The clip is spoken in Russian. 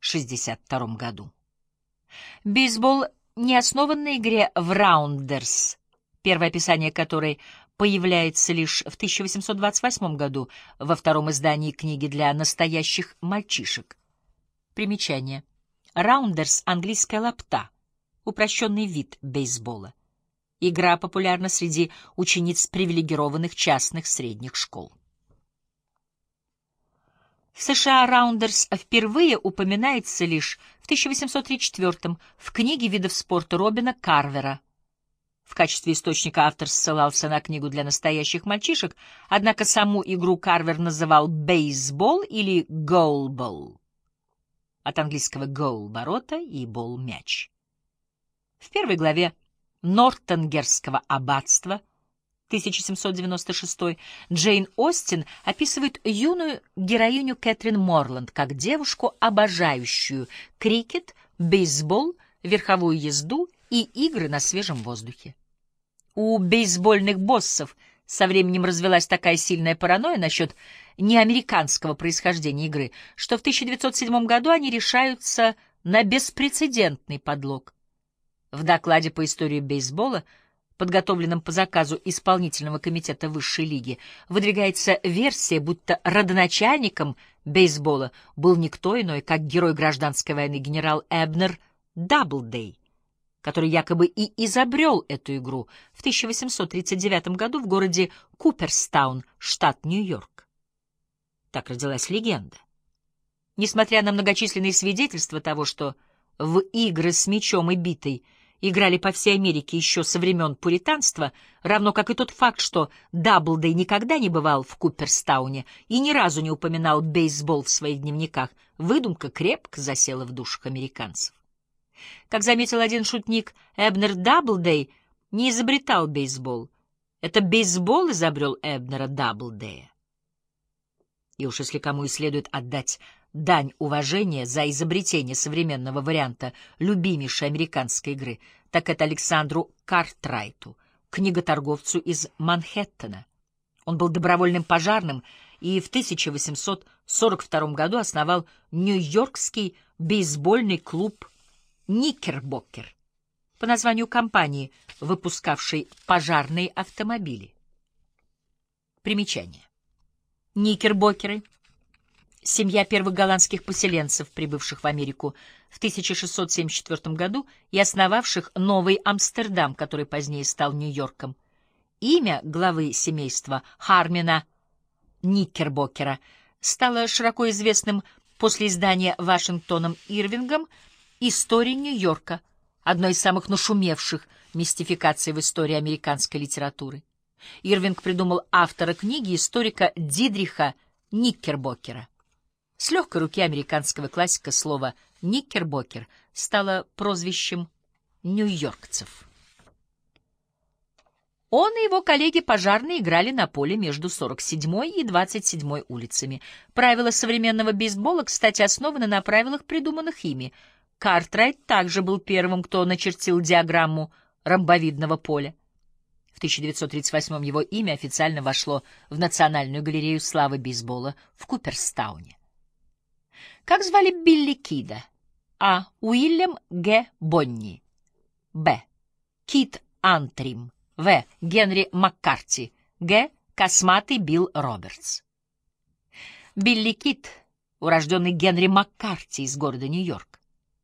1962 году. Бейсбол не основан на игре в раундерс, первое описание которой появляется лишь в 1828 году во втором издании книги для настоящих мальчишек. Примечание. Раундерс — английская лапта, упрощенный вид бейсбола. Игра популярна среди учениц привилегированных частных средних школ. В США раундерс впервые упоминается лишь в 1834 в книге видов спорта Робина Карвера. В качестве источника автор ссылался на книгу для настоящих мальчишек, однако саму игру Карвер называл бейсбол или голбол, от английского goal — ворота и бол — мяч. В первой главе Нортенгерского аббатства 1796 Джейн Остин описывает юную героиню Кэтрин Морланд как девушку, обожающую крикет, бейсбол, верховую езду и игры на свежем воздухе. У бейсбольных боссов со временем развелась такая сильная паранойя насчет неамериканского происхождения игры, что в 1907 году они решаются на беспрецедентный подлог. В докладе по истории бейсбола подготовленном по заказу исполнительного комитета высшей лиги, выдвигается версия, будто родоначальником бейсбола был никто иной, как герой гражданской войны генерал Эбнер Даблдей, который якобы и изобрел эту игру в 1839 году в городе Куперстаун, штат Нью-Йорк. Так родилась легенда. Несмотря на многочисленные свидетельства того, что в игры с мячом и битой – играли по всей Америке еще со времен пуританства, равно как и тот факт, что Даблдей никогда не бывал в Куперстауне и ни разу не упоминал бейсбол в своих дневниках, выдумка крепко засела в душах американцев. Как заметил один шутник, Эбнер Даблдей не изобретал бейсбол. Это бейсбол изобрел Эбнера Даблдея. И уж если кому и следует отдать дань уважения за изобретение современного варианта любимейшей американской игры, так это Александру Картрайту, книготорговцу из Манхэттена. Он был добровольным пожарным и в 1842 году основал Нью-Йоркский бейсбольный клуб «Никербокер» по названию компании, выпускавшей пожарные автомобили. Примечание. Никербокеры — семья первых голландских поселенцев, прибывших в Америку в 1674 году и основавших Новый Амстердам, который позднее стал Нью-Йорком. Имя главы семейства Хармина Никербокера стало широко известным после издания Вашингтоном Ирвингом «Истории Нью-Йорка», одной из самых нашумевших мистификаций в истории американской литературы. Ирвинг придумал автора книги историка Дидриха Никкербокера. С легкой руки американского классика слово «никкербокер» стало прозвищем нью-йоркцев. Он и его коллеги пожарные играли на поле между 47-й и 27-й улицами. Правила современного бейсбола, кстати, основаны на правилах, придуманных ими. Картрайт также был первым, кто начертил диаграмму ромбовидного поля. В 1938 его имя официально вошло в Национальную галерею славы бейсбола в Куперстауне. Как звали Билли Кида? А. Уильям Г. Бонни. Б. Кит Антрим. В. Генри Маккарти. Г. Косматый Билл Робертс. Билли Кит, урожденный Генри Маккарти из города Нью-Йорк,